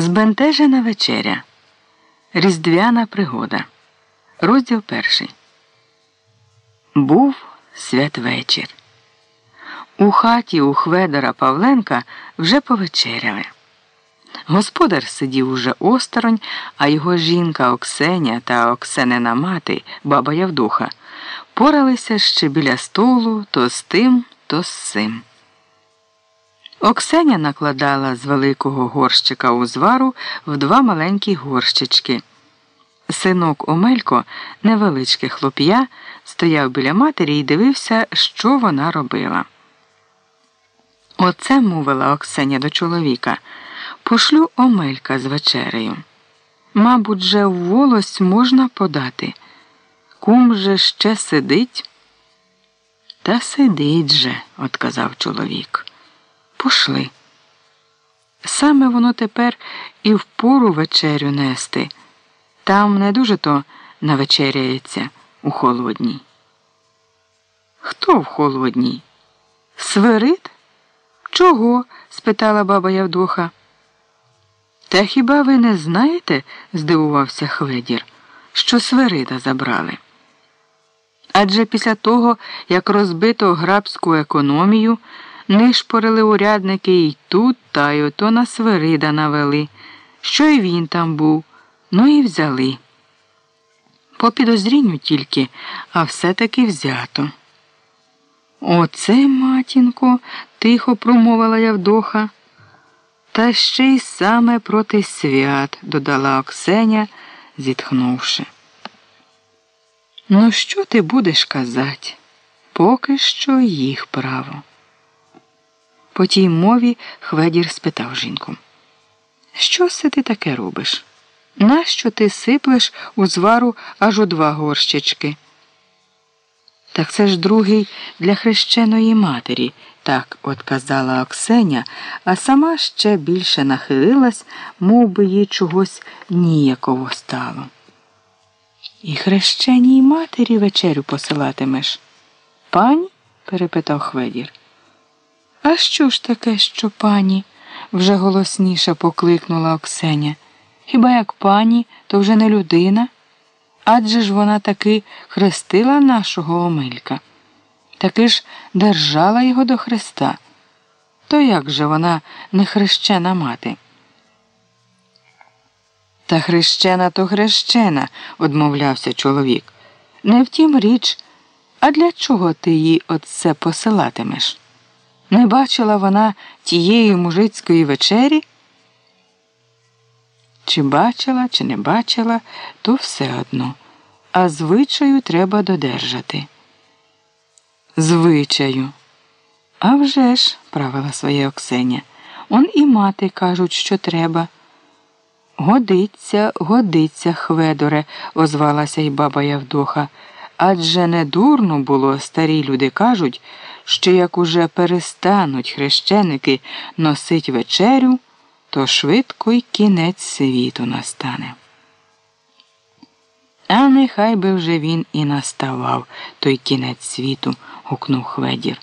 Збентежена вечеря. Різдвяна пригода. Розділ перший. Був святвечір. У хаті у Хведора Павленка вже повечеряли. Господар сидів уже осторонь, а його жінка Оксеня та Оксенина мати, баба Явдуха, поралися ще біля столу то з тим, то з цим. Оксеня накладала з великого горщика узвару в два маленькі горщички. Синок Омелько, невеличке хлоп'я, стояв біля матері і дивився, що вона робила. Оце мовила Оксеня до чоловіка. Пошлю Омелька з вечерею. Мабуть, же в волость можна подати. Кум же ще сидить. Та сидить же, отказав чоловік. Пошли. Саме воно тепер і в пору вечерю нести. Там не дуже то навечеряється у холодній. Хто в холодній? Свирид? Чого? спитала баба Явдоха. Та хіба ви не знаєте, здивувався Хведір, що Свирида забрали? Адже після того, як розбито грабську економію, нишпорили урядники і тут, та й ото на Свирида навели, що й він там був, ну і взяли. По підозрінню тільки, а все-таки взято. Оце, матінко, тихо промовила Явдоха. Та ще й саме проти свят, додала Оксеня, зітхнувши. Ну, що ти будеш казати? Поки що їх право. По тій мові Хведір спитав жінку. Що це ти таке робиш? Нащо ти сиплеш у звару аж у два горщички? Так це ж другий для хрещеної матері, так от казала Оксеня, а сама ще більше нахилилась, мов би їй чогось ніяково стало. І хрещеній матері вечерю посилатимеш. Пані? перепитав Хведір. А що ж таке, що пані? вже голосніше покликнула Оксеня. Хіба як пані, то вже не людина? Адже ж вона таки хрестила нашого Омелька, таки ж держала його до Христа. То як же вона не хрещена мати? Та хрещена то хрещена, одмовлявся чоловік. Не втім річ, а для чого ти їй оце посилатимеш? Не бачила вона тієї мужицької вечері? Чи бачила, чи не бачила, то все одно, а звичаю треба додержати. Звичаю. «А вже ж», – правила своє Оксеня, он і мати кажуть, що треба. Годиться, годиться, Хведоре, озвалася й баба Явдоха. Адже не дурно було, старі люди кажуть, що як уже перестануть хрещеники носить вечерю то швидко й кінець світу настане. А нехай би вже він і наставав той кінець світу, гукнув Хведір.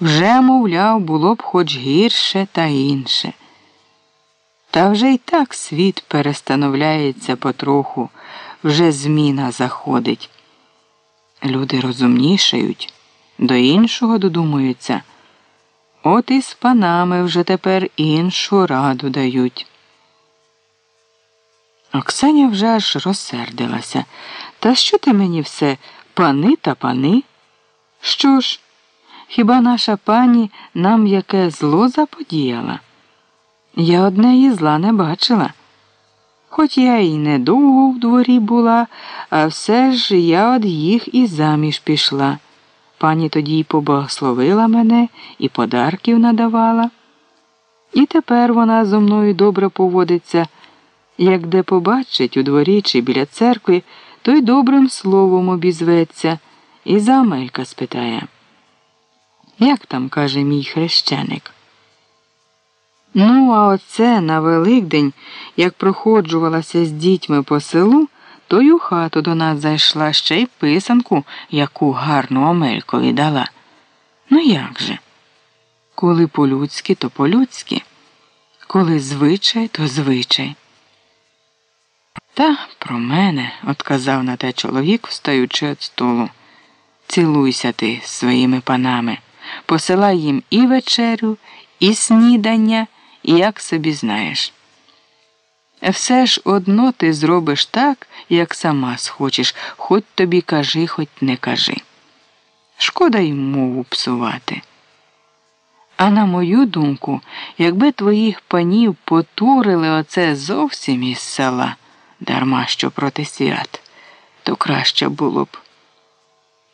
Вже, мовляв, було б хоч гірше та інше. Та вже й так світ перестановляється потроху, вже зміна заходить. Люди розумнішають, до іншого додумуються. От і з панами вже тепер іншу раду дають. Оксаня вже аж розсердилася. Та що ти мені все пани та пани? Що ж, хіба наша пані нам яке зло заподіяла? Я однеї зла не бачила. Хоч я й недовго в дворі була, а все ж я од їх і заміж пішла. Пані тоді й поблагословила мене і подарків надавала. І тепер вона зо мною добре поводиться, як де побачить у дворі чи біля церкви, то й добрим словом обізветься, і за Амелька спитає. Як там каже мій хрещеник? Ну, а оце на Великдень, як проходжувалася з дітьми по селу то й у хату до нас зайшла ще й писанку, яку гарну Омелькові дала. Ну як же? Коли по-людськи, то по-людськи. Коли звичай, то звичай. Та про мене, отказав на те чоловік, встаючи від столу. Цілуйся ти своїми панами, посилай їм і вечерю, і снідання, і як собі знаєш. Все ж одно ти зробиш так, як сама схочеш, хоч тобі кажи, хоч не кажи. Шкода й мову псувати. А на мою думку, якби твоїх панів потурили оце зовсім із села, дарма що проти свят, то краще було б.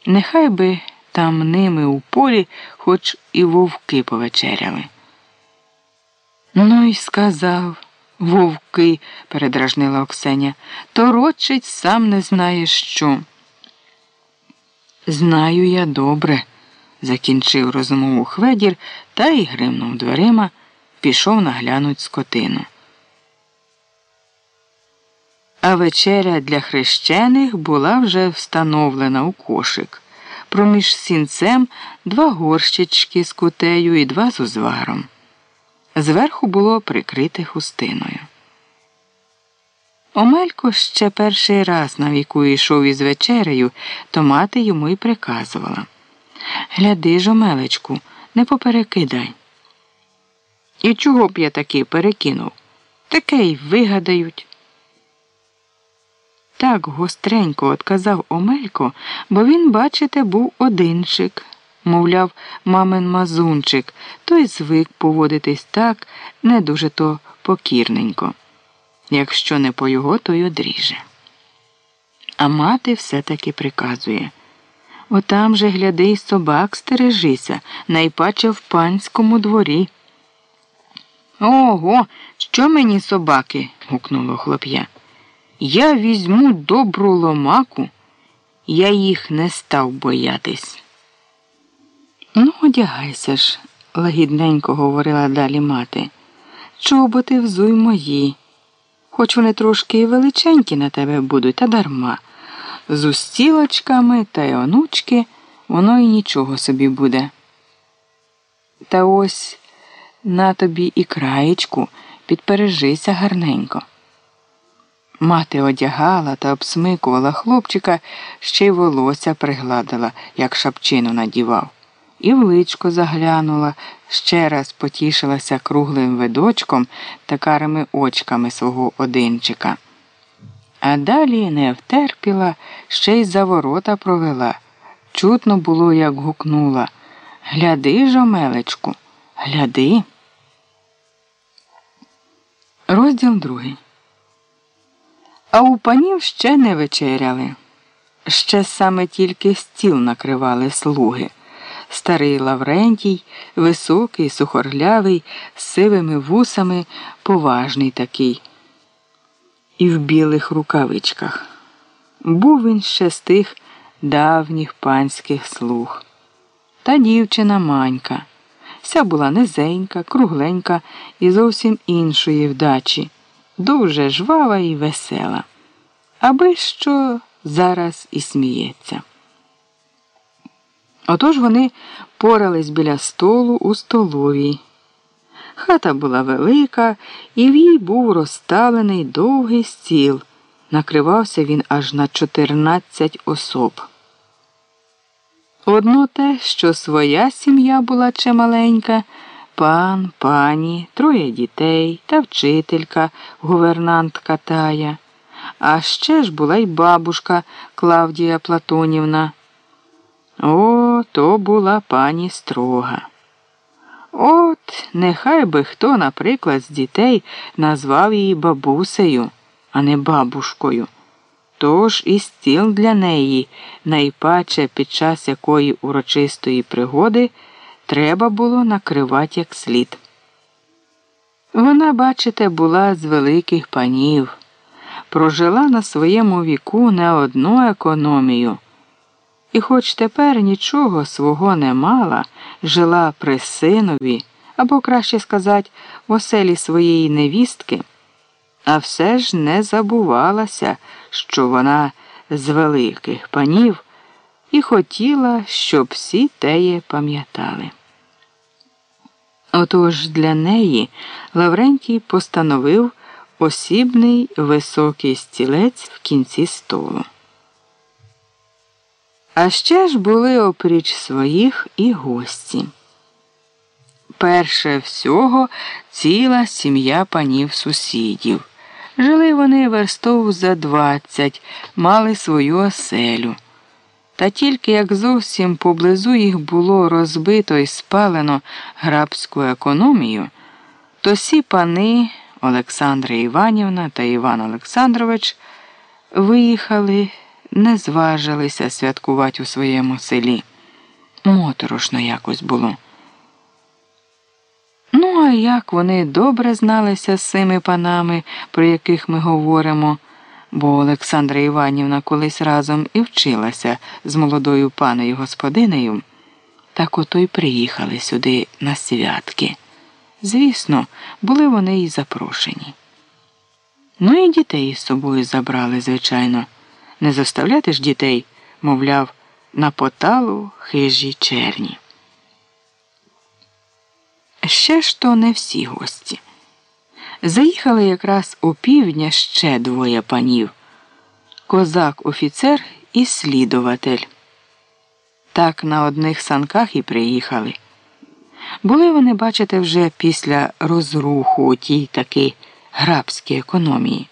Нехай би там ними у полі хоч і вовки повечеряли. Ну й сказав, вовки, передражнила Оксеня, торочить сам не знаєш що. Знаю я добре, закінчив розмову Хведір та й гримнув дверима, пішов наглянуть скотину. А вечеря для хрещених була вже встановлена у кошик. Проміж сінцем два горщички з кутею і два з узваром. Зверху було прикрите хустиною. Омелько ще перший раз на віку йшов із вечерею, то мати йому й приказувала Гляди ж, Омелечку, не поперекидай. І чого б я таки перекинув? Таке й вигадають. Так гостренько отказав Омелько, бо він, бачите, був одинчик, мовляв, мамин мазунчик, той звик поводитись так не дуже то покірненько. Якщо не по його, то й одріже. А мати все-таки приказує Отам же, гляди, й собак стережися, найпаче в панському дворі. Ого, що мені собаки? гукнуло хлоп'я. Я візьму добру ломаку, я їх не став боятись. Ну, одягайся ж, лагідненько говорила далі мати. Чоботи взуй мої, хоч вони трошки і величенькі на тебе будуть, та дарма. З устілочками та й онучки воно і нічого собі буде. Та ось на тобі і краєчку підпережися гарненько. Мати одягала та обсмикувала хлопчика, ще й волосся пригладила, як шапчину надівав, і в личко заглянула, ще раз потішилася круглим видочком та карими очками свого одинчика. А далі не втерпіла, ще й за ворота провела. Чутно було, як гукнула Гляди ж, омелечку, гляди. Розділ другий. А у панів ще не вечеряли. Ще саме тільки стіл накривали слуги. Старий Лаврентій, високий, сухорлявий, з сивими вусами, поважний такий. І в білих рукавичках. Був він ще з тих давніх панських слуг. Та дівчина манька. Вся була низенька, кругленька і зовсім іншої вдачі дуже жвава і весела, аби що зараз і сміється. Отож вони порались біля столу у столовій. Хата була велика, і в їй був розставлений довгий стіл. Накривався він аж на 14 особ. Одно те, що своя сім'я була чималенька, пан, пані, троє дітей та вчителька, гувернантка Тая. А ще ж була й бабушка Клавдія Платонівна. О, то була пані строга. От, нехай би хто, наприклад, з дітей назвав її бабусею, а не бабушкою. Тож і стіл для неї, найпаче під час якої урочистої пригоди треба було накривати як слід. Вона, бачите, була з великих панів, прожила на своєму віку не одну економію. І, хоч тепер нічого свого не мала, жила при синові, або, краще сказати, в оселі своєї невістки, а все ж не забувалася, що вона з великих панів і хотіла, щоб всі теє пам'ятали. Отож для неї Лаврентій постановив осібний високий стілець в кінці столу. А ще ж були опріч своїх і гості. Перше всього ціла сім'я панів сусідів. Жили вони верстов за двадцять, мали свою оселю. Та тільки як зовсім поблизу їх було розбито і спалено грабську економію, то сі пани Олександра Іванівна та Іван Олександрович виїхали, не зважилися святкувати у своєму селі. Моторошно якось було. Ну, а як вони добре зналися з цими панами, про яких ми говоримо, бо Олександра Іванівна колись разом і вчилася з молодою паною господинею, так ото й приїхали сюди на святки. Звісно, були вони й запрошені. Ну і дітей з собою забрали, звичайно. Не заставляти ж дітей, мовляв, на поталу хижі черні. Ще ж то не всі гості. Заїхали якраз у півдня ще двоє панів козак офіцер і слідуватель. Так на одних санках і приїхали. Були вони, бачите, вже після розруху тій таки грабській економії,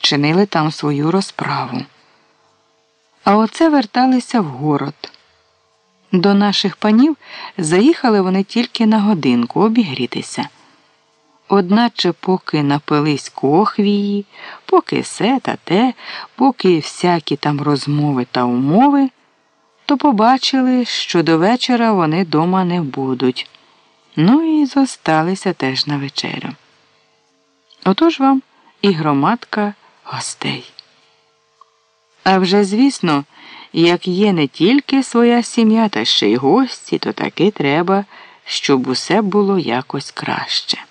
чинили там свою розправу. А оце верталися в город. До наших панів заїхали вони тільки на годинку обігрітися. Одначе, поки напились кохвії, поки се та те, поки всякі там розмови та умови, то побачили, що до вечора вони дома не будуть. Ну і зосталися теж на вечерю. Отож вам і громадка гостей. А вже, звісно, як є не тільки своя сім'я, та ще й гості, то таки треба, щоб усе було якось краще.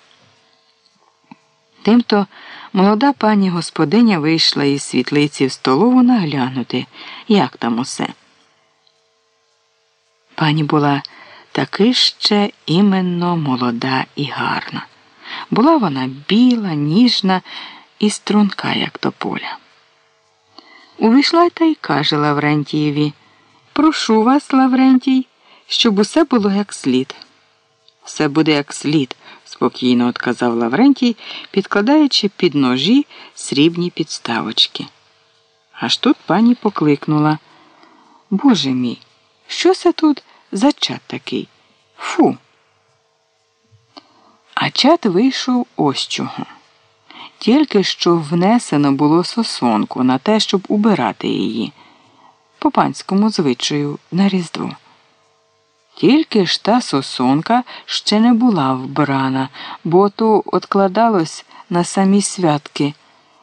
Тимто молода пані господиня вийшла із світлиці в столову наглянути, як там усе. Пані була таки ще іменно молода і гарна. Була вона біла, ніжна і струнка, як тополя. Увійшла та й каже Лаврентієві Прошу вас, Лаврентій, щоб усе було як слід. Все буде як слід, спокійно отказав Лаврентій, підкладаючи під ножі срібні підставочки. Аж тут пані покликнула Боже мій, що це тут за чат такий? Фу. А чат вийшов ось чого. Тільки що внесено було сосонку на те, щоб убирати її по панському звичаю на Різдво. Тільки ж та сосонка ще не була вбрана, бо то откладалось на самі святки.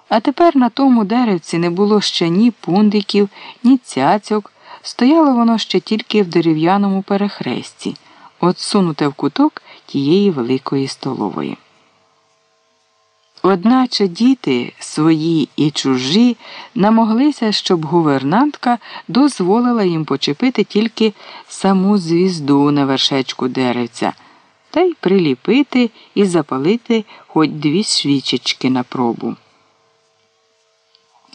А тепер на тому деревці не було ще ні пундиків, ні цяцьок. Стояло воно ще тільки в дерев'яному перехресті, отсунуте в куток тієї великої столової. Одначе діти свої і чужі намоглися, щоб гувернантка дозволила їм почепити тільки саму звізду на вершечку деревця та й приліпити і запалити хоч дві свічечки на пробу.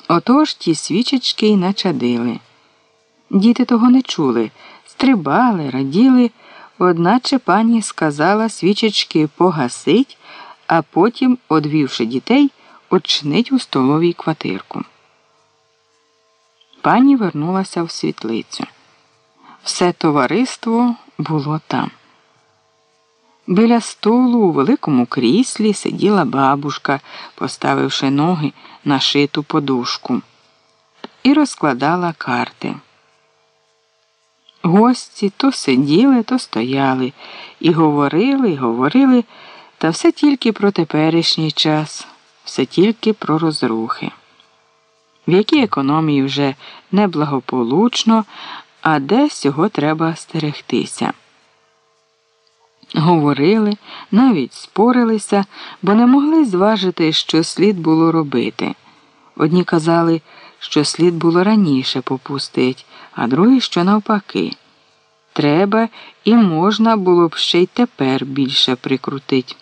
Отож ті свічечки й начадили. Діти того не чули, стрибали, раділи, одначе пані сказала свічечки погасить а потім, одвівши дітей, очинить у столовій квартирку. Пані вернулася в світлицю. Все товариство було там. Біля столу у великому кріслі сиділа бабушка, поставивши ноги на шиту подушку, і розкладала карти. Гості то сиділи, то стояли, і говорили, і говорили. Та все тільки про теперішній час, все тільки про розрухи, в якій економії вже неблагополучно, а де цього треба стерегтися. Говорили, навіть спорилися, бо не могли зважити, що слід було робити. Одні казали, що слід було раніше попустить, а другі, що навпаки. треба і можна було б ще й тепер більше прикрутить.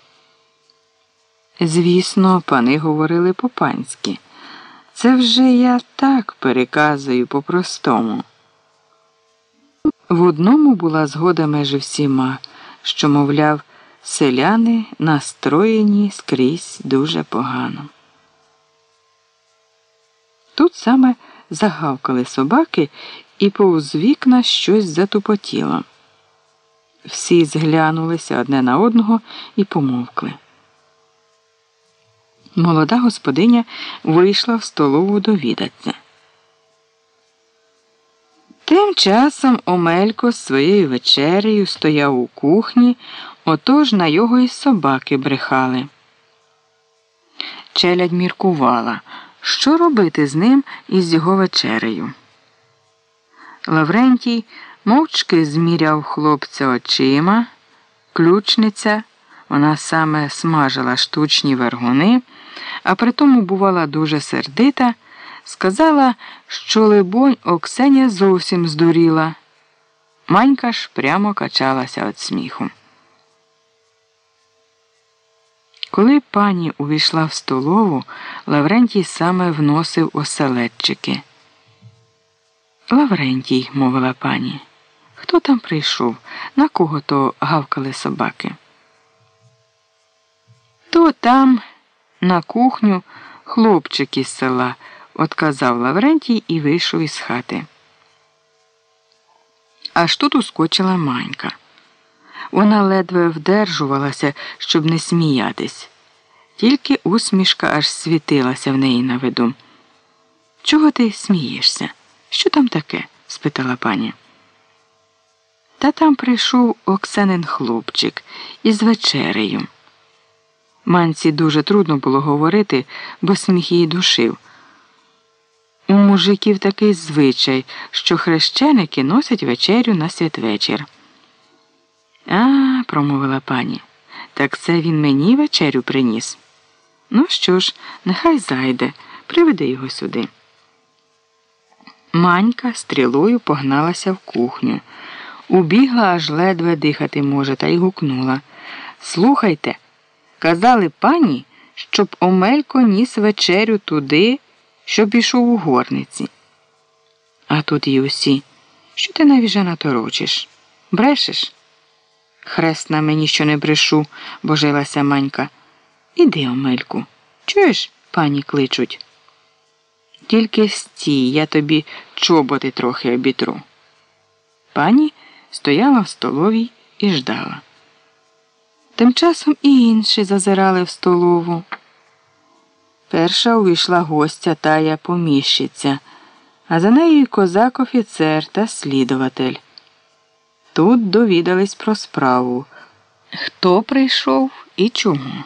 Звісно, пани говорили по панськи. Це вже я так переказую по-простому. В одному була згода між всіма, що, мовляв, селяни настроєні скрізь дуже погано. Тут саме загавкали собаки і повз вікна щось затупотіло. Всі зглянулися одне на одного і помовкли. Молода господиня вийшла в столову довідатися. Тим часом Омелько з своєю вечерею стояв у кухні, отож на його й собаки брехали. Челядь міркувала, що робити з ним і з його вечерею. Лаврентій мовчки зміряв хлопця очима, ключниця, вона саме смажила штучні вергуни, а при тому бувала дуже сердита, сказала, що, либонь, Оксеня зовсім здуріла. Манька ж прямо качалася від сміху. Коли пані увійшла в столову, Лаврентій саме вносив оселедчики. Лаврентій, мовила пані, хто там прийшов, на кого то гавкали собаки? То там, на кухню, хлопчик із села, отказав Лаврентій і вийшов із хати. Аж тут ускочила манька. Вона ледве вдержувалася, щоб не сміятись, тільки усмішка аж світилася в неї на виду. Чого ти смієшся? Що там таке? спитала пані. Та там прийшов Оксанин хлопчик із вечерею. Манці дуже трудно було говорити, бо сміх її душив. У мужиків такий звичай, що хрещеники носять вечерю на святвечір. А, промовила пані, так це він мені вечерю приніс. Ну що ж, нехай зайде, приведи його сюди. Манька стрілою погналася в кухню. Убігла, аж ледве дихати може, та й гукнула. Слухайте, казали пані, щоб Омелько ніс вечерю туди, щоб ішов у горниці. А тут і усі. Що ти навіжена торочиш? Брешеш? Хрест на мені, що не брешу, божилася манька. Іди, Омельку. Чуєш, пані кличуть? Тільки стій, я тобі чоботи трохи обітру. Пані стояла в столовій і ждала. Тим часом і інші зазирали в столову. Перша увійшла гостя тая поміщиця, а за нею козак офіцер та слідуватель. Тут довідались про справу, хто прийшов і чому.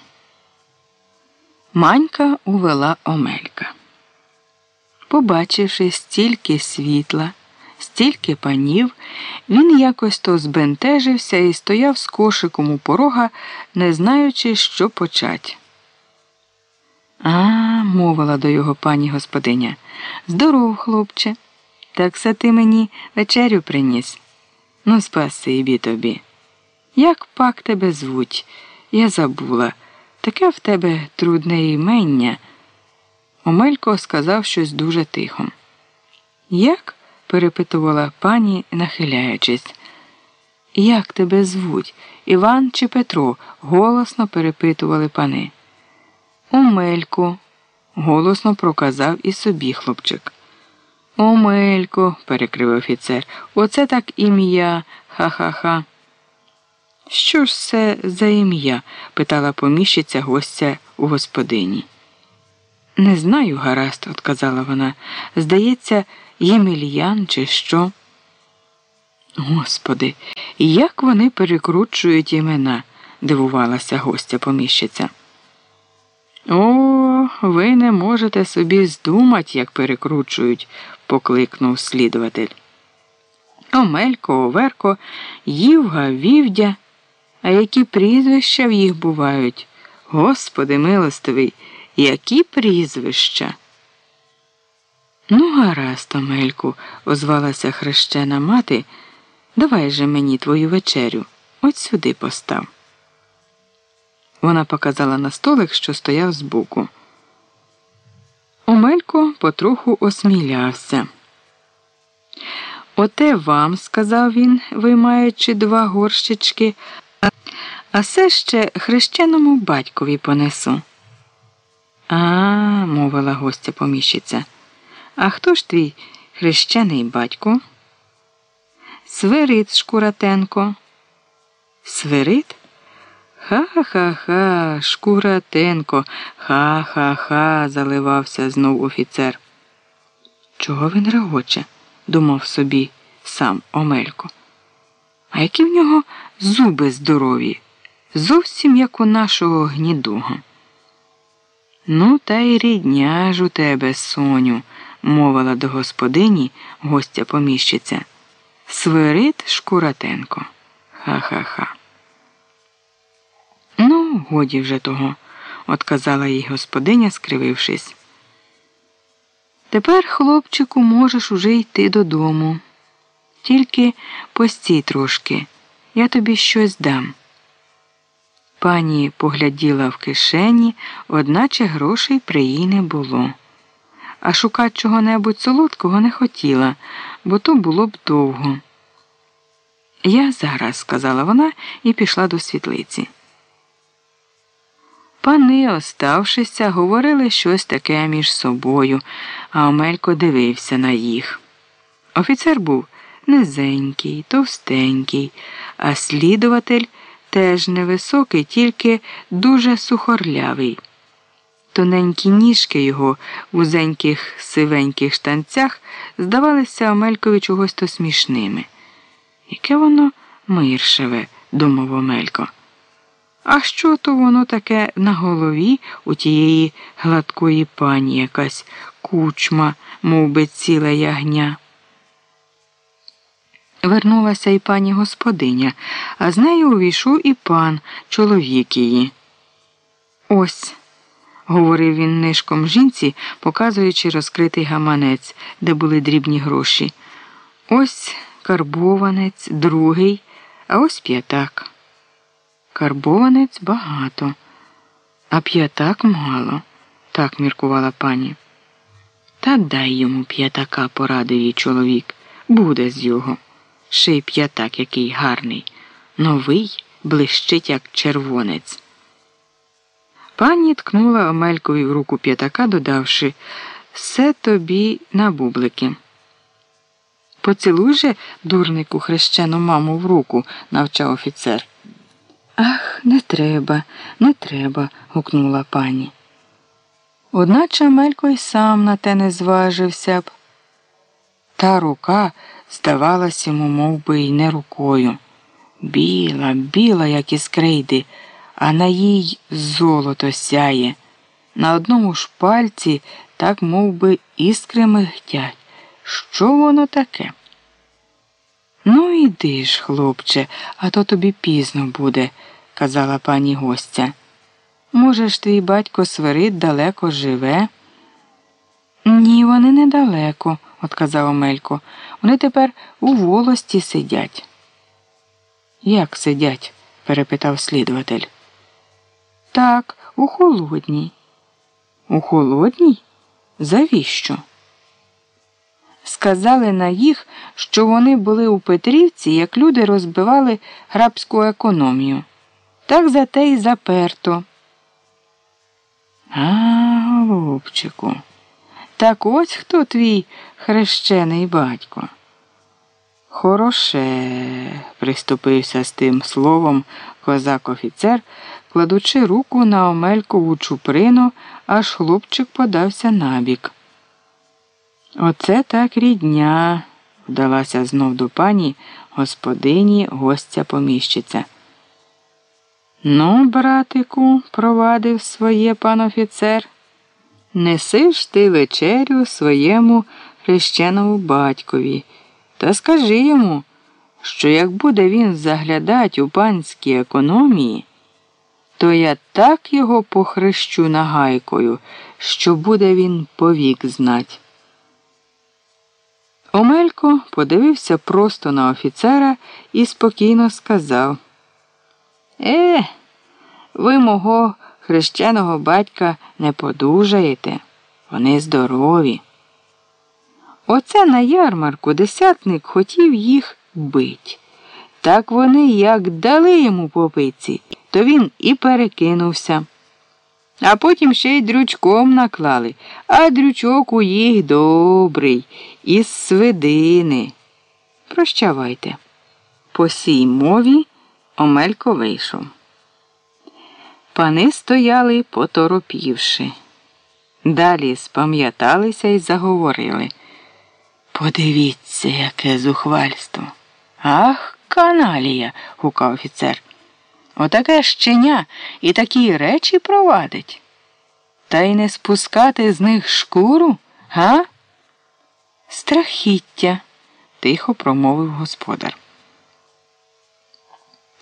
Манька увела Омелька. Побачивши стільки світла, стільки панів, він якось то збентежився і стояв з кошиком у порога, не знаючи, що почать. А, мовила до його пані господиня. Здоров, хлопче. Так се ти мені вечерю приніс. Ну, спасибі тобі. Як пак тебе звуть? Я забула. Таке в тебе трудне імення. Омелько сказав щось дуже тихо. Як? Перепитувала пані, нахиляючись. Як тебе звуть? Іван чи Петро? голосно перепитували пани. Омелько, голосно проказав і собі хлопчик. Омелько, перекрив офіцер, оце так ім'я, ха-ха-ха. Що ж це за ім'я? питала поміщиця гостя у господині. Не знаю, гаразд, отказала вона. Здається, Ємельян чи що. Господи, як вони перекручують імена, дивувалася гостя поміщиця. О, ви не можете собі здумати, як перекручують, покликнув слідуватель. Омелько, Оверко, Ївга, Вівдя. А які прізвища в їх бувають? Господи милостивий, які прізвища? Ну, гаразд, Омельку, озвалася хрещена мати. Давай же мені твою вечерю. От сюди постав. Вона показала на столик, що стояв збоку. Омелько потроху осмілявся. Оте вам, сказав він, виймаючи два горщички, а все ще хрещеному батькові понесу. А, мовила гостя поміщиця. А хто ж твій хрещений батько? Свирит Шкуратенко. Свирит? Ха-ха-ха, Шкуратенко, ха-ха-ха, заливався знов офіцер. Чого він регоче? думав собі сам Омелько. А які в нього зуби здорові, зовсім як у нашого гнідого. Ну, та й рідня ж у тебе, Соню, мовила до господині гостя поміщиця. Свирит Шкуратенко. Ха-ха-ха. Ну, годі вже того, отказала їй господиня, скривившись. Тепер, хлопчику, можеш уже йти додому. Тільки постій трошки, я тобі щось дам. Пані погляділа в кишені, одначе грошей при їй не було. А шукати чого-небудь солодкого не хотіла, бо то було б довго. Я зараз, сказала вона і пішла до світлиці. Пани, оставшися, говорили щось таке між собою, а Омелько дивився на їх. Офіцер був низенький, товстенький, а слідуватель теж невисокий, тільки дуже сухорлявий. Тоненькі ніжки його в узеньких сивеньких штанцях здавалися Омелькові чогось то смішними. Яке воно миршеве, думав Омелько. А що то воно таке на голові у тієї гладкої пані якась кучма, мов би ціле ягня? Вернулася і пані господиня, а з нею увійшов і пан, чоловік її. Ось, говорив він нишком жінці, показуючи розкритий гаманець, де були дрібні гроші. Ось карбованець, другий, а ось п'ятак. Карбованець багато, а п'ятак мало, так міркувала пані. Та дай йому п'ятака, порадив їй чоловік. Буде з його. Ще й п'ятак який гарний, новий блищить, як червонець. Пані ткнула Омелькові в руку п'ятака, додавши все тобі на бублики. Поцілуй же, дурнику, хрещену маму в руку, навчав офіцер. Ах, не треба, не треба, гукнула пані. Одначе Мелько й сам на те не зважився б. Та рука здавалась йому мов би, й не рукою. Біла, біла, як із крейди, а на їй золото сяє. На одному ж пальці так мов би, іскри мигтять. Що воно таке? Ну, іди ж, хлопче, а то тобі пізно буде, казала пані гостя. Може ж, твій батько Свирид далеко живе? Ні, вони недалеко, отказав Омелько. Вони тепер у волості сидять. Як сидять? перепитав слідуватель. Так, у холодній. У холодній? Завіщо? Сказали на їх, що вони були у Петрівці, як люди розбивали грабську економію. Так за те й заперто. А, голубчику, так ось хто твій хрещений батько. Хороше, приступився з тим словом козак офіцер, кладучи руку на Омелькову чуприну, аж хлопчик подався набік. Оце так рідня, вдалася знов до пані господині гостя поміщиця. Ну, братику, провадив своє пан офіцер, неси ж ти вечерю своєму хрещеному батькові, та скажи йому, що як буде він заглядать у панській економії, то я так його похрещу нагайкою, що буде він повік знать. Омелько подивився просто на офіцера і спокійно сказав: Е, ви мого хрещеного батька не подужаєте, вони здорові. Оце на ярмарку десятник хотів їх бить. Так вони як дали йому попиці, то він і перекинувся. А потім ще й дрючком наклали, а дрючок у їх добрий, із свидини. Прощавайте. По сій мові Омелько вийшов. Пани стояли, поторопівши. Далі спам'яталися і заговорили. Подивіться, яке зухвальство. Ах, каналія, гукав офіцер. Отаке щеня і такі речі провадить. Та й не спускати з них шкуру, га? Страхіття, тихо промовив господар.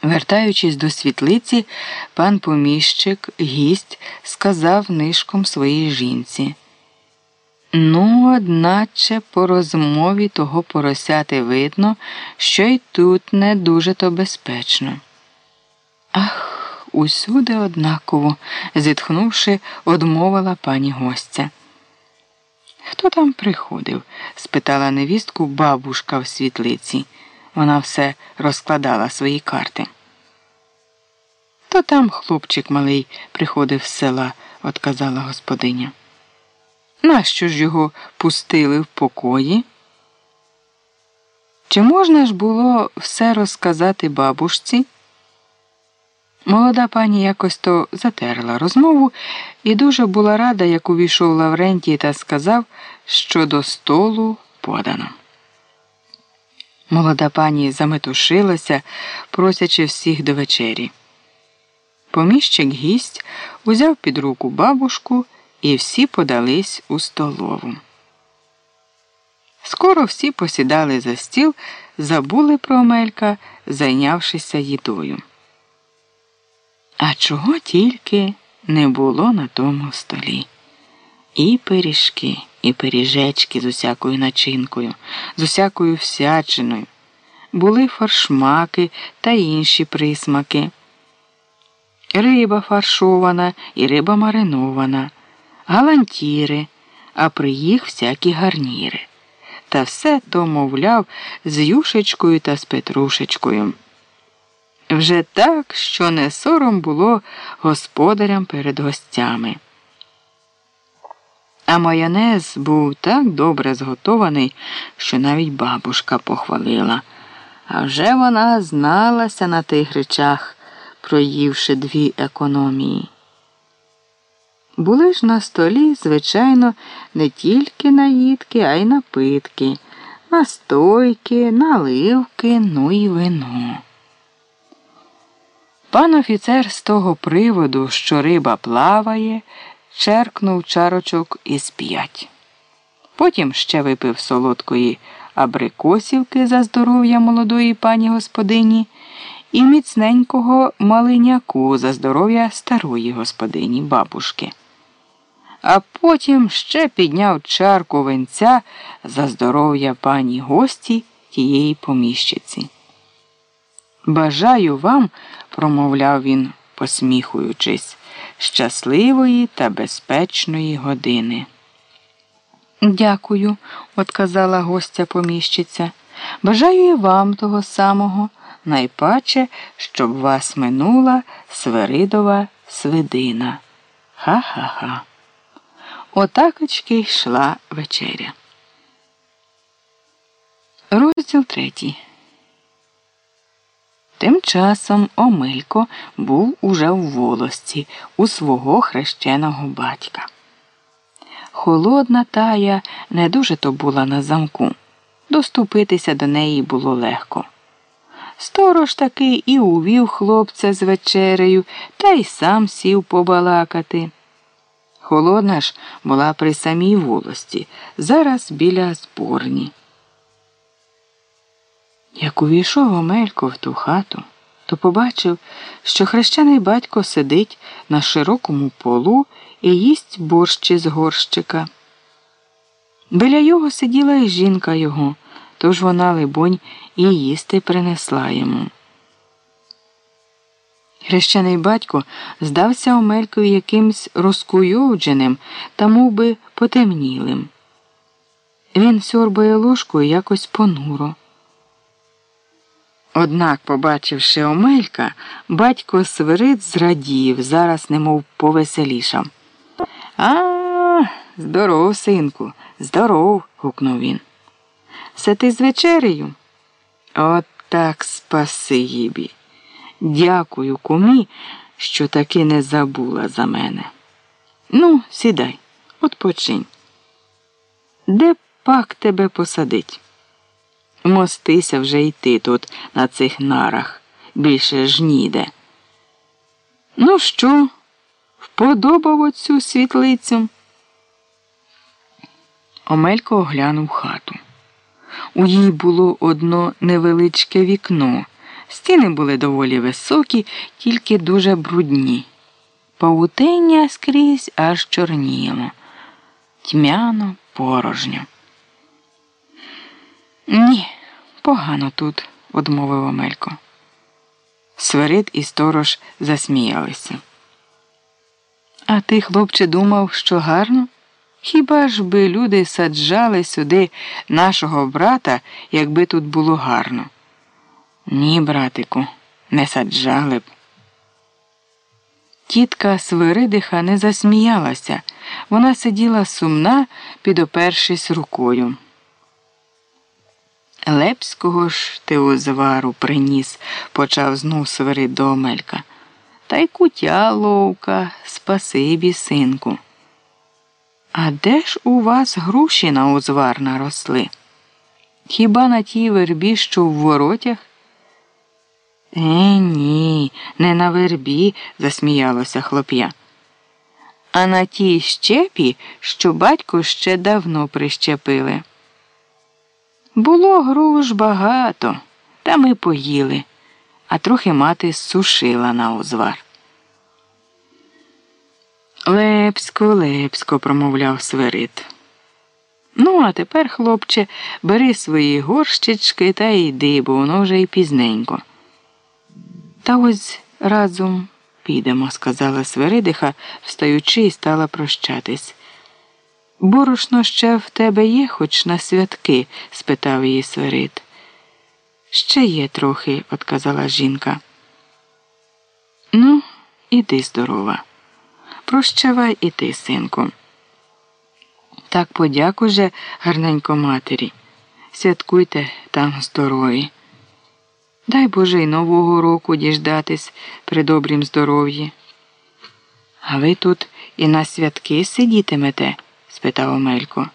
Вертаючись до світлиці, пан поміщик, гість, сказав нишком своїй жінці. Ну, одначе по розмові того поросяти видно, що й тут не дуже то безпечно. Ах, усюди однаково, зітхнувши, одмовила пані гостя. Хто там приходив? спитала невістку бабушка в світлиці. Вона все розкладала свої карти. То там хлопчик малий приходив з села, отказала господиня. Нащо ж його пустили в покої? Чи можна ж було все розказати бабушці? Молода пані якось то затерла розмову і дуже була рада, як увійшов Лаврентій та сказав, що до столу подано. Молода пані заметушилася, просячи всіх до вечері. Поміщик гість узяв під руку бабушку і всі подались у столову. Скоро всі посідали за стіл, забули про Омелька, зайнявшися їдою. А чого тільки не було на тому столі? І пиріжки, і пиріжечки з усякою начинкою, з усякою всячиною. Були фаршмаки та інші присмаки. Риба фаршована і риба маринована, галантіри, а при їх всякі гарніри. Та все то, мовляв, з юшечкою та з петрушечкою. Вже так, що не сором було господарям перед гостями. А майонез був так добре зготований, що навіть бабушка похвалила. А вже вона зналася на тих речах, проївши дві економії. Були ж на столі, звичайно, не тільки наїдки, а й напитки, настойки, наливки, ну і вино. Пан офіцер з того приводу, що риба плаває, черкнув чарочок із п'ять. Потім ще випив солодкої абрикосівки за здоров'я молодої пані господині і міцненького малиняку за здоров'я старої господині бабушки. А потім ще підняв чарку венця за здоров'я пані гості тієї поміщиці. Бажаю вам, промовляв він, посміхуючись, щасливої та безпечної години. Дякую, отказала гостя поміщиця. Бажаю і вам того самого, найпаче, щоб вас минула Свиридова свидина. Ха-ха-ха. Отакочки йшла вечеря. Розділ третій. Тим часом Омелько був уже в волості у свого хрещеного батька. Холодна тая не дуже то була на замку. Доступитися до неї було легко. Сторож таки і увів хлопця з вечерею та й сам сів побалакати. Холодна ж була при самій волості, зараз біля зборні. Як увійшов Омелько в ту хату, то побачив, що хрещений батько сидить на широкому полу і їсть борщ з горщика. Біля його сиділа і жінка його, тож вона, либонь, і їсти принесла йому. Хрещений батько здався Омелькові якимсь розкуйовдженим та мов би, потемнілим. Він сьорбає ложкою якось понуро. Однак, побачивши Омелька, батько Свирид зрадів, зараз немов повеселішав. А, здоров, синку, здоров. гукнув він. Се ти з вечерею? От так спасибі. Дякую кумі, що таки не забула за мене. Ну, сідай, odpoczynь. Де пак тебе посадить? Мостися вже й ти тут, на цих нарах, більше ж ніде. Ну що, вподобав оцю світлицю? Омелько оглянув хату. У їй було одно невеличке вікно. Стіни були доволі високі, тільки дуже брудні. Павутиння скрізь аж чорніло, тьмяно, порожньо. Ні, погано тут, одмовив Омелько. Свирид і сторож засміялися. А ти, хлопче, думав, що гарно? Хіба ж би люди саджали сюди нашого брата, якби тут було гарно? Ні, братику, не саджали б. Тітка Свиридиха не засміялася. Вона сиділа сумна, підопершись рукою. Лепського ж ти узвару приніс, почав знов Свирид до Омелька. Та й кутя ловка, спасибі, синку. А де ж у вас груші на узвар наросли? Хіба на тій вербі, що в воротях? Е, ні, не на вербі, засміялося хлоп'я. А на тій щепі, що батько ще давно прищепили. Було груш багато, та ми поїли, а трохи мати сушила на узвар. Лепсько, лепсько, промовляв Сверид. Ну, а тепер, хлопче, бери свої горщички та йди, бо воно вже й пізненько. Та ось разом підемо, сказала Сверидиха, встаючи і стала прощатись. Борошно ще в тебе є, хоч на святки? спитав її Сверид. Ще є трохи, отказала жінка. Ну, іди здорова. Прощавай і ти, синку. Так подякуй же гарненько матері. Святкуйте там здорові. Дай Боже й Нового року діждатись при добрім здоров'ї. А ви тут і на святки сидітимете? Спитав Омелько.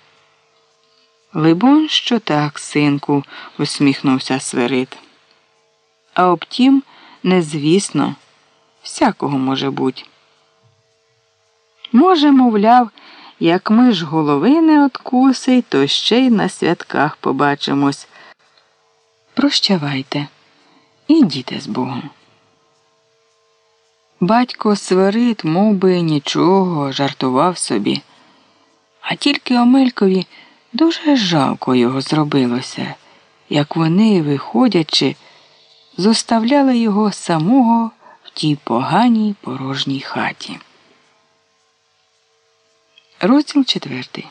Либон, що так, синку, усміхнувся Сверид. А обтім, незвісно, всякого може бути. Може, мовляв, як ми ж голови не откусить, то ще й на святках побачимось. Прощавайте, ідіте з Богом. Батько Свирид мов би, нічого, жартував собі, а тільки Омелькові дуже жалко його зробилося, як вони, виходячи, зоставляли його самого в тій поганій порожній хаті. Розділ четвертий.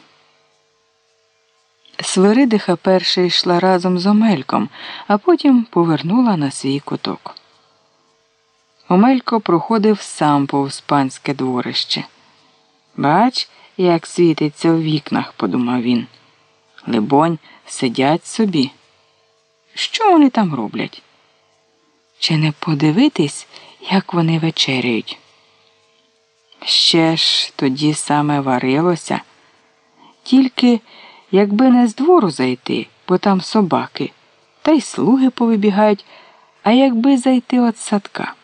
Свиридиха перша йшла разом з Омельком, а потім повернула на свій куток. Омелько проходив сам повз панське дворище. Бач, як світиться в вікнах, подумав він. Либонь, сидять собі. Що вони там роблять? Чи не подивитись, як вони вечеряють? Ще ж тоді саме варилося, тільки якби не з двору зайти, бо там собаки, та й слуги повибігають, а якби зайти от садка.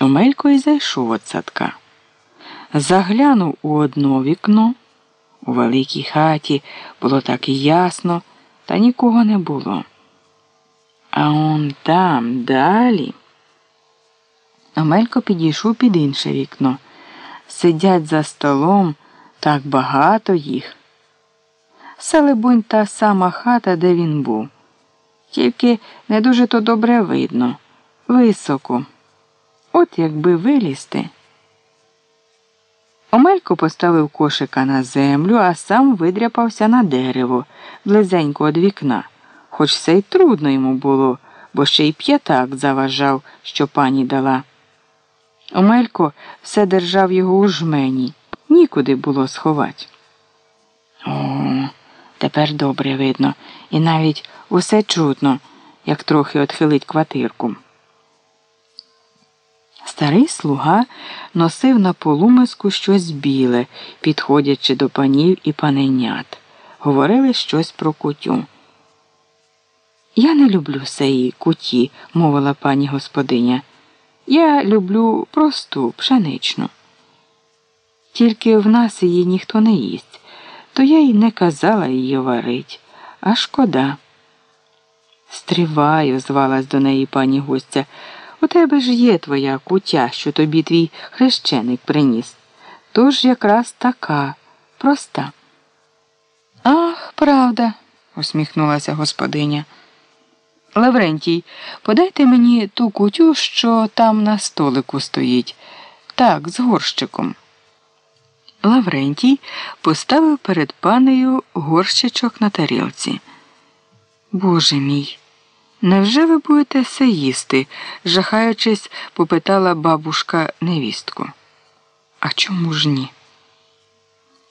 Омелько й зайшов от садка. Заглянув у одно вікно. У великій хаті було так ясно, та нікого не було. А он там далі. Омелько підійшов під інше вікно. Сидять за столом так багато їх. Все, либонь, та сама хата, де він був. Тільки не дуже то добре видно, високо. От якби вилізти. Омелько поставив кошика на землю, а сам видряпався на дерево, близенько від вікна, хоч це й трудно йому було, бо ще й п'ятак заважав, що пані дала. Омелько все держав його у жмені, нікуди було сховати. О, тепер добре видно, і навіть усе чутно, як трохи отхилить квартирку. Старий слуга носив на полумиску щось біле, підходячи до панів і паненят. Говорили щось про кутю. Я не люблю сеї куті, мовила пані господиня. Я люблю просту, пшеничну. Тільки в нас її ніхто не їсть, то я й не казала її варить, а шкода. Стриваю, звалась до неї пані гостя. У тебе ж є твоя кутя, що тобі твій хрещеник приніс. Тож якраз така, проста. Ах, правда, усміхнулася господиня. Лаврентій, подайте мені ту кутю, що там на столику стоїть. Так, з горщиком. Лаврентій поставив перед панею горщичок на тарілці. Боже мій, невже ви будете все їсти? жахаючись, попитала бабушка невістку. А чому ж ні?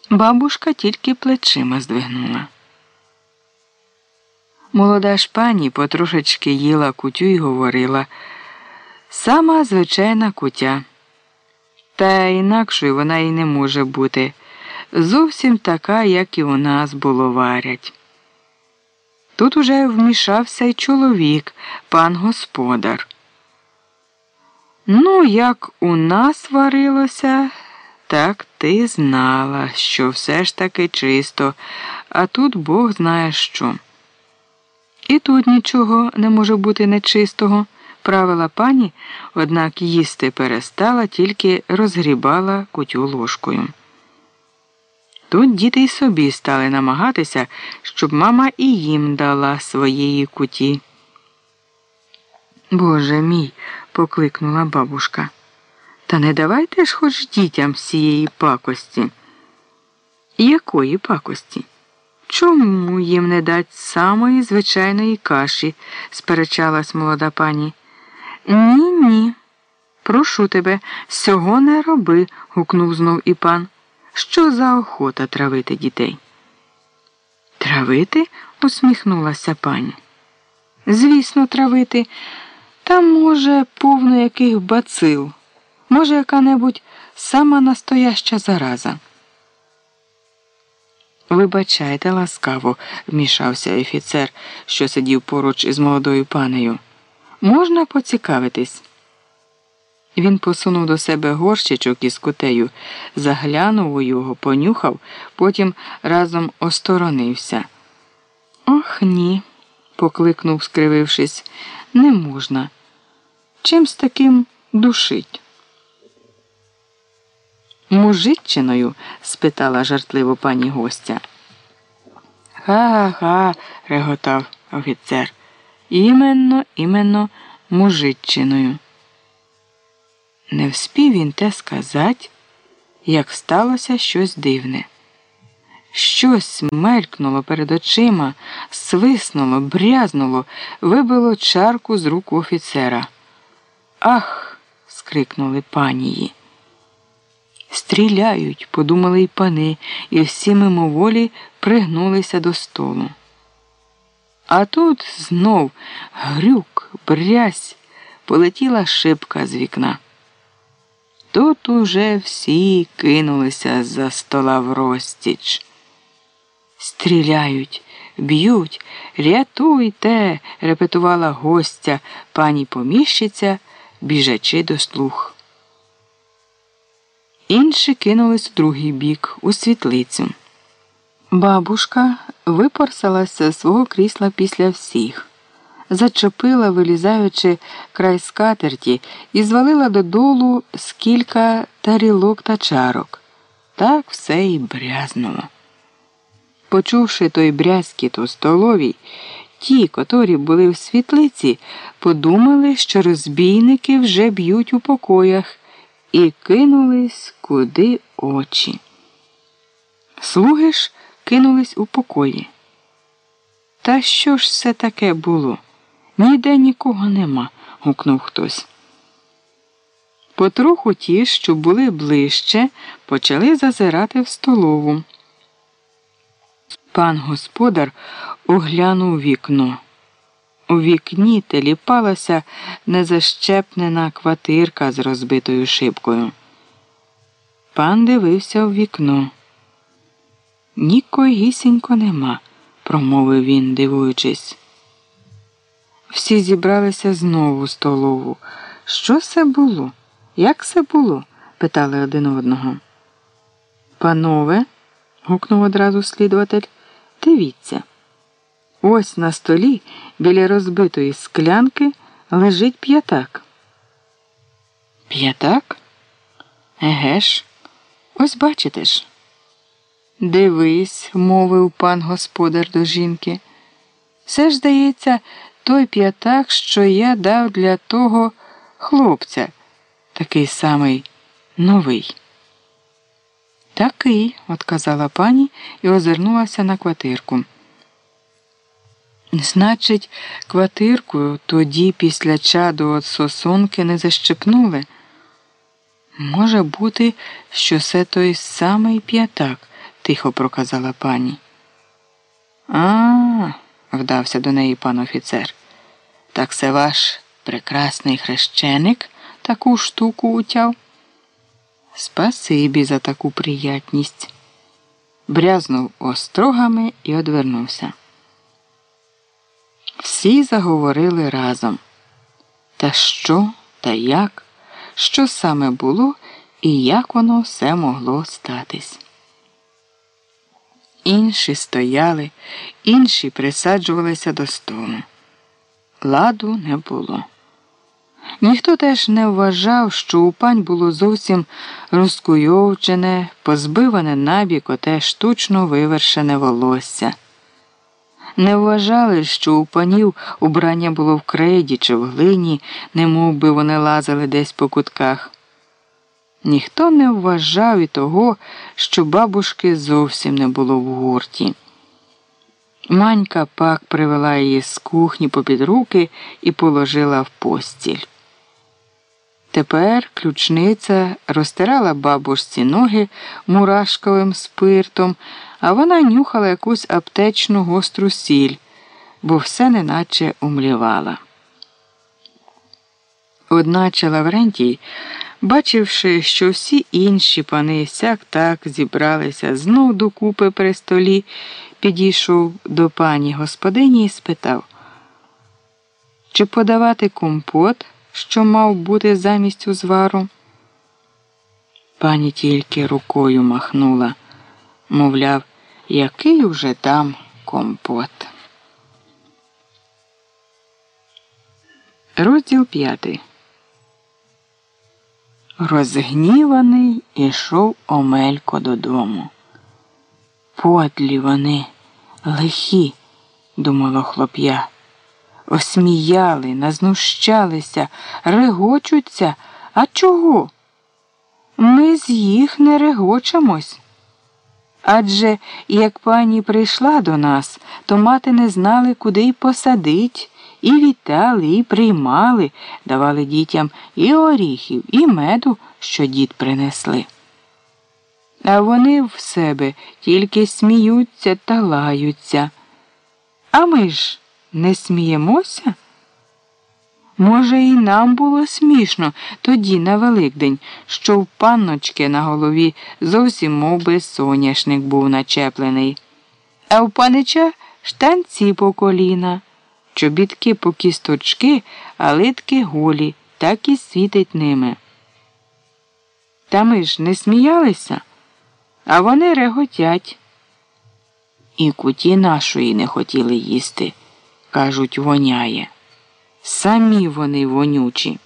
Бабушка тільки плечима здвигнула. Молода ж пані потрошечки їла кутю і говорила сама звичайна кутя. Та інакшою вона й не може бути. Зовсім така, як і у нас було варять. Тут уже вмішався й чоловік, пан господар. Ну, як у нас варилося, так ти знала, що все ж таки чисто, а тут Бог знає що. І тут нічого не може бути нечистого. Правила пані, однак їсти перестала, тільки розгрібала кутю ложкою. Тут діти й собі стали намагатися, щоб мама і їм дала своєї куті. Боже мій, покликнула бабушка. Та не давайте ж хоч дітям всієї пакості. Якої пакості? Чому їм не дать самої звичайної каші? сперечалась молода пані. Ні, ні. Прошу тебе, сього не роби, гукнув знов і пан. Що за охота травити дітей? Травити? усміхнулася пані. Звісно, травити. Там, може, повно яких бацил, може, яка-небудь сама настояща зараза. Вибачайте, ласкаво, вмішався офіцер, що сидів поруч із молодою панею. Можна поцікавитись? Він посунув до себе горщичок із кутею, заглянув у його, понюхав, потім разом осторонився. Ох, ні, покликнув, скривившись, не можна. Чимсь таким душить. Мужиччиною? спитала жартливо пані гостя. Ха-ха, реготав офіцер. Іменно, іменно мужиччиною. Не вспів він те сказати, як сталося щось дивне. Щось мелькнуло перед очима, свиснуло, брязнуло, вибило чарку з рук офіцера. Ах. скрикнули панії. Стріляють, подумали й пани, і всі мимоволі пригнулися до столу. А тут знов грюк, брязь, полетіла шибка з вікна. Тут уже всі кинулися за стола в розтіч. Стріляють, б'ють, рятуйте, репетувала гостя, пані поміщиця, біжачи до слух. Інші кинулись в другий бік, у світлицю. Бабушка випорсалася з свого крісла після всіх, зачепила, вилізаючи край скатерті, і звалила додолу з тарілок та чарок. Так все і брязнуло. Почувши той брязкіт у столовій, ті, котрі були в світлиці, подумали, що розбійники вже б'ють у покоях, і кинулись куди очі. Слуги ж кинулись у покої. Та що ж це таке було? Ніде нікого нема, гукнув хтось. Потроху ті, що були ближче, почали зазирати в столову. Пан господар оглянув вікно. У вікні теліпалася незащепнена квартирка з розбитою шибкою. Пан дивився в вікно. Нікогісінько нема, промовив він, дивуючись. Всі зібралися знову в столову. Що це було? Як це було? питали один одного. Панове, гукнув одразу слідуватель, дивіться. Ось на столі біля розбитої склянки лежить п'ятак. П'ятак? Еге ж, ось бачите ж. Дивись, мовив пан господар до жінки. Все ж здається, той п'ятак, що я дав для того хлопця, такий самий новий. Такий, отказала пані і озирнулася на квартирку. Значить, квартиркою тоді після чаду от сосунки не защепнули. Може бути, що це той самий п'ятак, тихо проказала пані. А, вдався до неї пан офіцер. Так це ваш прекрасний хрещеник таку штуку утяв? Спасибі за таку приятність. Брязнув острогами і одвернувся. Всі заговорили разом. Та що, та як, що саме було і як воно все могло статись. Інші стояли, інші присаджувалися до столу. Ладу не було. Ніхто теж не вважав, що у пань було зовсім розкуйовчене, позбиване набік оте штучно вивершене волосся. Не вважали, що у панів убрання було в крейді чи в глині, не би вони лазили десь по кутках. Ніхто не вважав і того, що бабушки зовсім не було в гурті. Манька пак привела її з кухні попід руки і положила в постіль. Тепер ключниця розтирала бабушці ноги мурашковим спиртом, а вона нюхала якусь аптечну гостру сіль, бо все неначе умлівала. Одначе Лаврентій, бачивши, що всі інші пани сяк так зібралися знов докупи при столі, підійшов до пані господині і спитав, чи подавати компот? що мав бути замість узвару. Пані тільки рукою махнула, мовляв, який уже там компот. Розділ п'ятий. Розгніваний ішов Омелько додому. Подлі вони, лихі, думало хлоп'я осміяли, назнущалися, регочуться. А чого? Ми з їх не регочемось. Адже як пані прийшла до нас, то мати не знали, куди й посадить, і вітали, і приймали, давали дітям і оріхів, і меду, що дід принесли. А вони в себе тільки сміються та лаються. А ми ж не сміємося? Може, і нам було смішно тоді на Великдень, що в панночки на голові зовсім мов би, соняшник був начеплений, а в панича штанці по коліна, чобітки по кісточки, а литки голі, так і світить ними. Та ми ж не сміялися, а вони реготять. І куті нашої не хотіли їсти кажуть, воняє. Самі вони вонючі.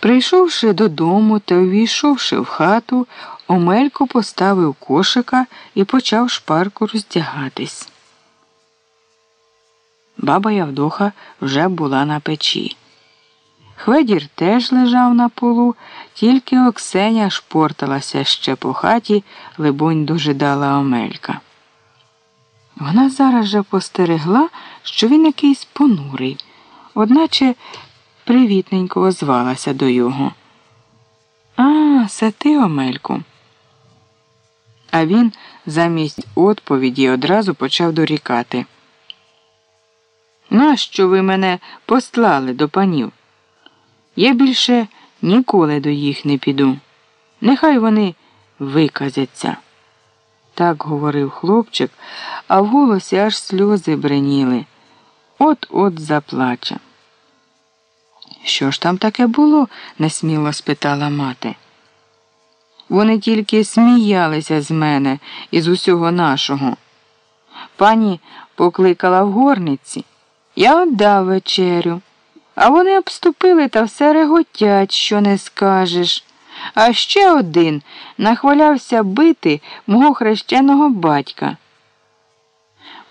Прийшовши додому та увійшовши в хату, Омелько поставив кошика і почав шпарку роздягатись. Баба Явдоха вже була на печі. Хведір теж лежав на полу, тільки Оксеня шпорталася ще по хаті, либонь дожидала Омелька. Вона зараз же постерегла, що він якийсь понурий, одначе привітненько озвалася до його. А, це ти, Омельку. А він замість відповіді одразу почав дорікати. Нащо ви мене послали до панів? Я більше ніколи до їх не піду. Нехай вони виказяться. Так говорив хлопчик, а в голосі аж сльози бреніли. От-от заплаче. Що ж там таке було? несміло спитала мати. Вони тільки сміялися з мене і з усього нашого. Пані покликала в горниці. Я отдав вечерю, а вони обступили та все реготять, що не скажеш. А ще один нахвалявся бити мого хрещеного батька.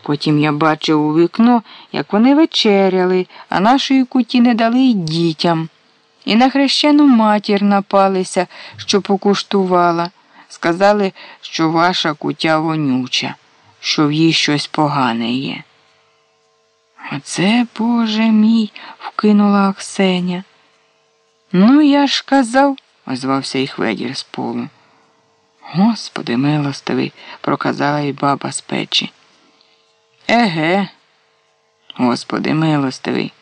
Потім я бачив у вікно, як вони вечеряли, а нашої куті не дали й дітям. І на хрещену матір напалися, що покуштувала. Сказали, що ваша кутя вонюча, що в їй щось погане є. Оце, Боже мій, вкинула Оксеня. Ну, я ж казав, озвався і Хведір з полу. Господи, милостивий, проказала й баба з печі. Еге, Господи, милостивий.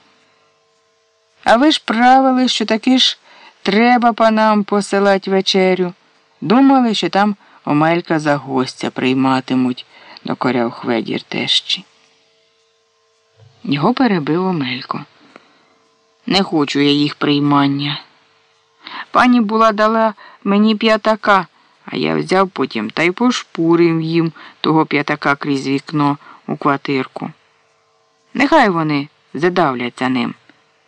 А ви ж правили, що таки ж треба панам посилать вечерю. Думали, що там Омелька за гостя прийматимуть, докоряв Хведір тещі. Його перебив Омелько. Не хочу я їх приймання. Пані була дала мені п'ятака, а я взяв потім та й пошпурив їм того п'ятака крізь вікно у квартирку. Нехай вони задавляться ним,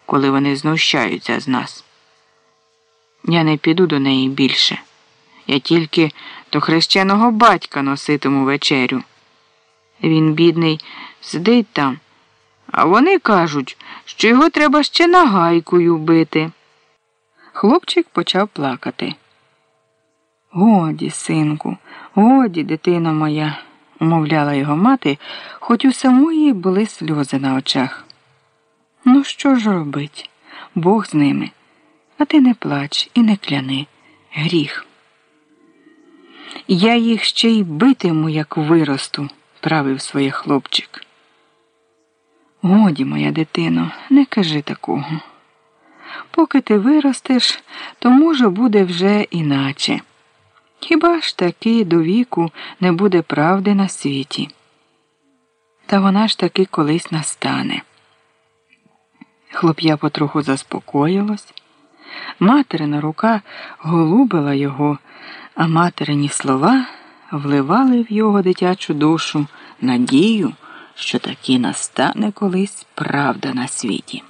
коли вони знущаються з нас. Я не піду до неї більше. Я тільки до хрещеного батька носитиму вечерю. Він, бідний, сидить там. А вони кажуть, що його треба ще нагайкою бити. Хлопчик почав плакати. Годі, синку, годі, дитино моя, умовляла його мати, хоч у самої були сльози на очах. Ну, що ж робить? Бог з ними. А ти не плач і не кляни. Гріх. Я їх ще й битиму, як виросту, правив своє хлопчик. Годі, моя дитино, не кажи такого. Поки ти виростеш, то, може, буде вже іначе. Хіба ж таки до віку не буде правди на світі? Та вона ж таки колись настане. Хлоп'я потроху заспокоїлось. Материна рука голубила його, а материні слова вливали в його дитячу душу надію що таки настане колись правда на світі.